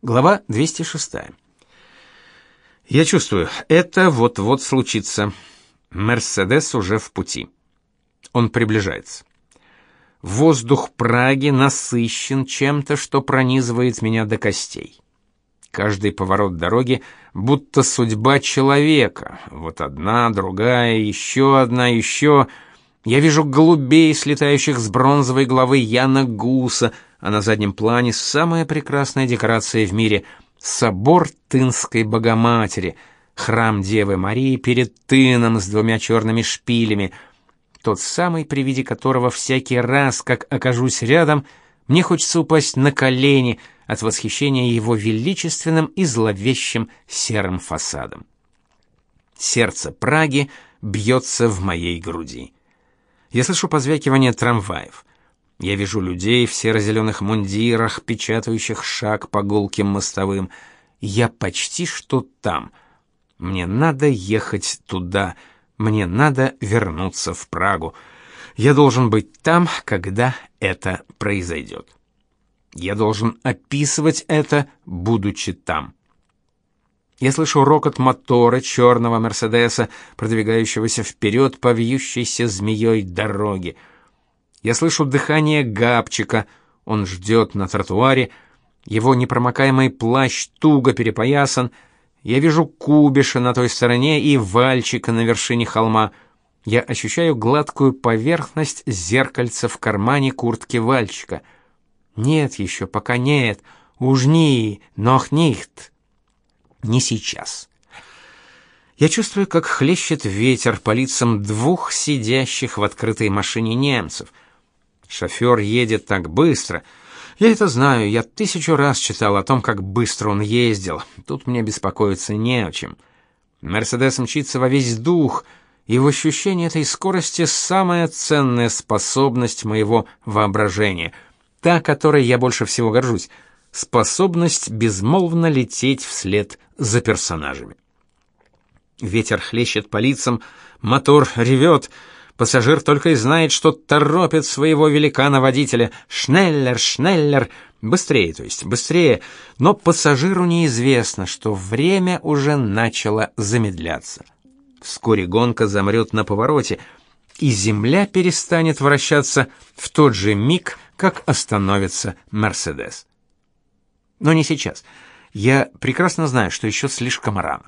Глава 206. Я чувствую, это вот-вот случится. Мерседес уже в пути. Он приближается. Воздух Праги насыщен чем-то, что пронизывает меня до костей. Каждый поворот дороги будто судьба человека. Вот одна, другая, еще одна, еще... Я вижу голубей, слетающих с бронзовой головы Яна Гуса, а на заднем плане самая прекрасная декорация в мире — собор Тынской Богоматери, храм Девы Марии перед Тыном с двумя черными шпилями, тот самый, при виде которого всякий раз, как окажусь рядом, мне хочется упасть на колени от восхищения его величественным и зловещим серым фасадом. Сердце Праги бьется в моей груди. Я слышу позвякивание трамваев. Я вижу людей в серо-зеленых мундирах, печатающих шаг по гулким мостовым. Я почти что там. Мне надо ехать туда. Мне надо вернуться в Прагу. Я должен быть там, когда это произойдет. Я должен описывать это, будучи там. Я слышу рокот мотора черного Мерседеса, продвигающегося вперед по вьющейся змеей дороги. Я слышу дыхание Габчика. Он ждет на тротуаре. Его непромокаемый плащ туго перепоясан. Я вижу Кубиша на той стороне и Вальчика на вершине холма. Я ощущаю гладкую поверхность зеркальца в кармане куртки Вальчика. Нет еще, пока нет. Уж не, нох нихт не сейчас. Я чувствую, как хлещет ветер по лицам двух сидящих в открытой машине немцев. Шофер едет так быстро. Я это знаю, я тысячу раз читал о том, как быстро он ездил. Тут мне беспокоиться не о чем. Мерседес мчится во весь дух, и в ощущении этой скорости самая ценная способность моего воображения, та, которой я больше всего горжусь — способность безмолвно лететь вслед за персонажами. Ветер хлещет по лицам, мотор ревет, пассажир только и знает, что торопит своего великана-водителя. Шнеллер, шнеллер, быстрее, то есть быстрее, но пассажиру неизвестно, что время уже начало замедляться. Вскоре гонка замрет на повороте, и земля перестанет вращаться в тот же миг, как остановится Мерседес. Но не сейчас. Я прекрасно знаю, что еще слишком рано.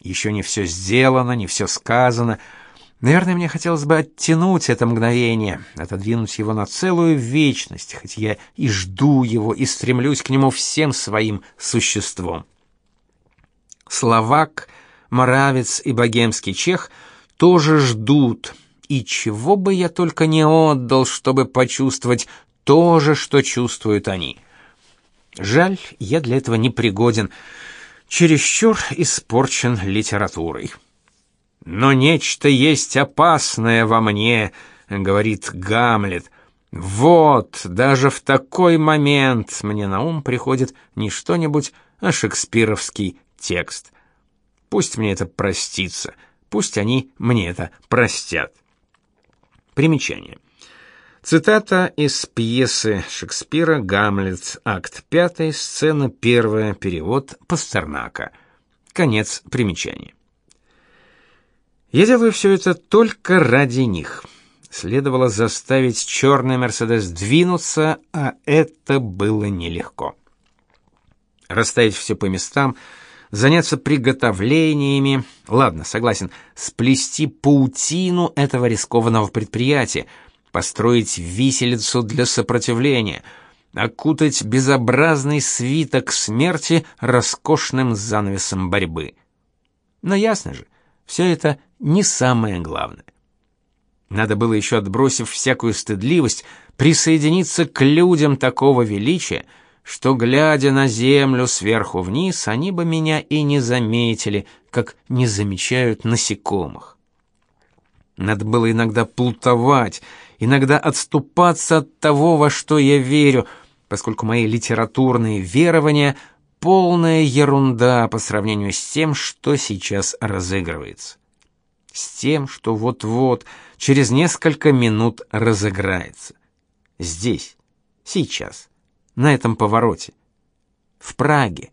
Еще не все сделано, не все сказано. Наверное, мне хотелось бы оттянуть это мгновение, отодвинуть его на целую вечность, хоть я и жду его, и стремлюсь к нему всем своим существом. Словак, Моравец и богемский чех тоже ждут, и чего бы я только не отдал, чтобы почувствовать то же, что чувствуют они. Жаль, я для этого не пригоден, чересчур испорчен литературой. Но нечто есть опасное во мне, говорит Гамлет. Вот, даже в такой момент мне на ум приходит не что-нибудь, а шекспировский текст. Пусть мне это простится, пусть они мне это простят. Примечание. Цитата из пьесы Шекспира «Гамлет», акт 5, сцена 1, перевод Пастернака. Конец примечания. Я делаю все это только ради них. Следовало заставить черный Мерседес двинуться, а это было нелегко. Расставить все по местам, заняться приготовлениями, ладно, согласен, сплести паутину этого рискованного предприятия — построить виселицу для сопротивления, окутать безобразный свиток смерти роскошным занавесом борьбы. Но ясно же, все это не самое главное. Надо было еще отбросив всякую стыдливость, присоединиться к людям такого величия, что глядя на землю сверху вниз, они бы меня и не заметили, как не замечают насекомых. Надо было иногда плутовать, иногда отступаться от того, во что я верю, поскольку мои литературные верования полная ерунда по сравнению с тем, что сейчас разыгрывается. С тем, что вот-вот, через несколько минут разыграется. Здесь, сейчас, на этом повороте. в Праге,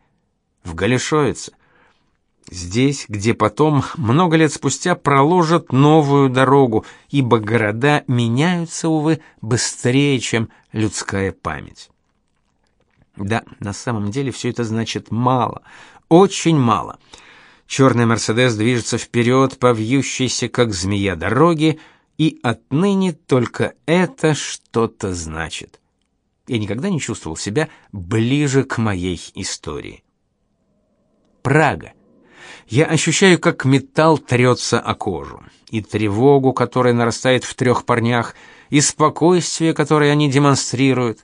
в Галишовице. Здесь, где потом, много лет спустя, проложат новую дорогу, ибо города меняются, увы, быстрее, чем людская память. Да, на самом деле все это значит мало, очень мало. Черный «Мерседес» движется вперед по вьющейся, как змея, дороге, и отныне только это что-то значит. Я никогда не чувствовал себя ближе к моей истории. Прага. Я ощущаю, как металл трется о кожу, и тревогу, которая нарастает в трех парнях, и спокойствие, которое они демонстрируют.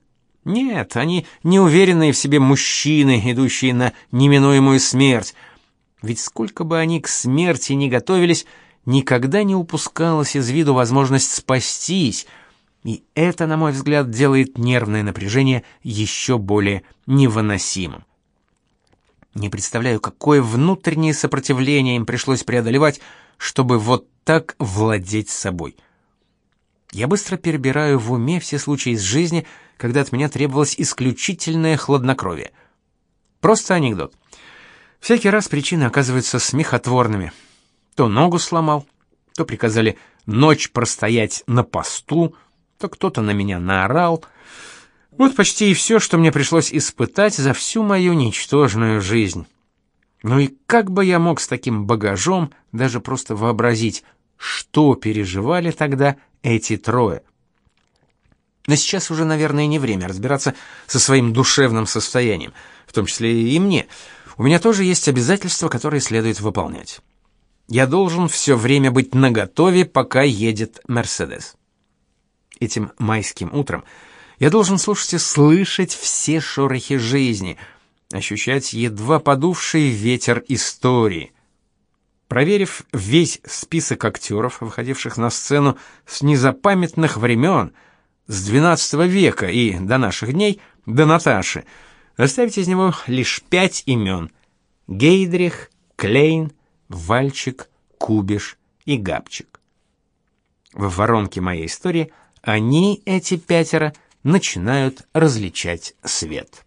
Нет, они неуверенные в себе мужчины, идущие на неминуемую смерть. Ведь сколько бы они к смерти ни готовились, никогда не упускалась из виду возможность спастись, и это, на мой взгляд, делает нервное напряжение еще более невыносимым. Не представляю, какое внутреннее сопротивление им пришлось преодолевать, чтобы вот так владеть собой. Я быстро перебираю в уме все случаи из жизни, когда от меня требовалось исключительное хладнокровие. Просто анекдот. Всякий раз причины оказываются смехотворными. То ногу сломал, то приказали ночь простоять на посту, то кто-то на меня наорал — вот почти и все, что мне пришлось испытать за всю мою ничтожную жизнь. Ну и как бы я мог с таким багажом даже просто вообразить, что переживали тогда эти трое? Но сейчас уже, наверное, не время разбираться со своим душевным состоянием, в том числе и мне. У меня тоже есть обязательства, которые следует выполнять. Я должен все время быть наготове, пока едет Мерседес. Этим майским утром я должен слушать и слышать все шорохи жизни, ощущать едва подувший ветер истории. Проверив весь список актеров, выходивших на сцену с незапамятных времен, с XII века и до наших дней, до Наташи, оставить из него лишь пять имен — Гейдрих, Клейн, Вальчик, Кубиш и Габчик. В воронке моей истории они, эти пятеро — начинают различать свет.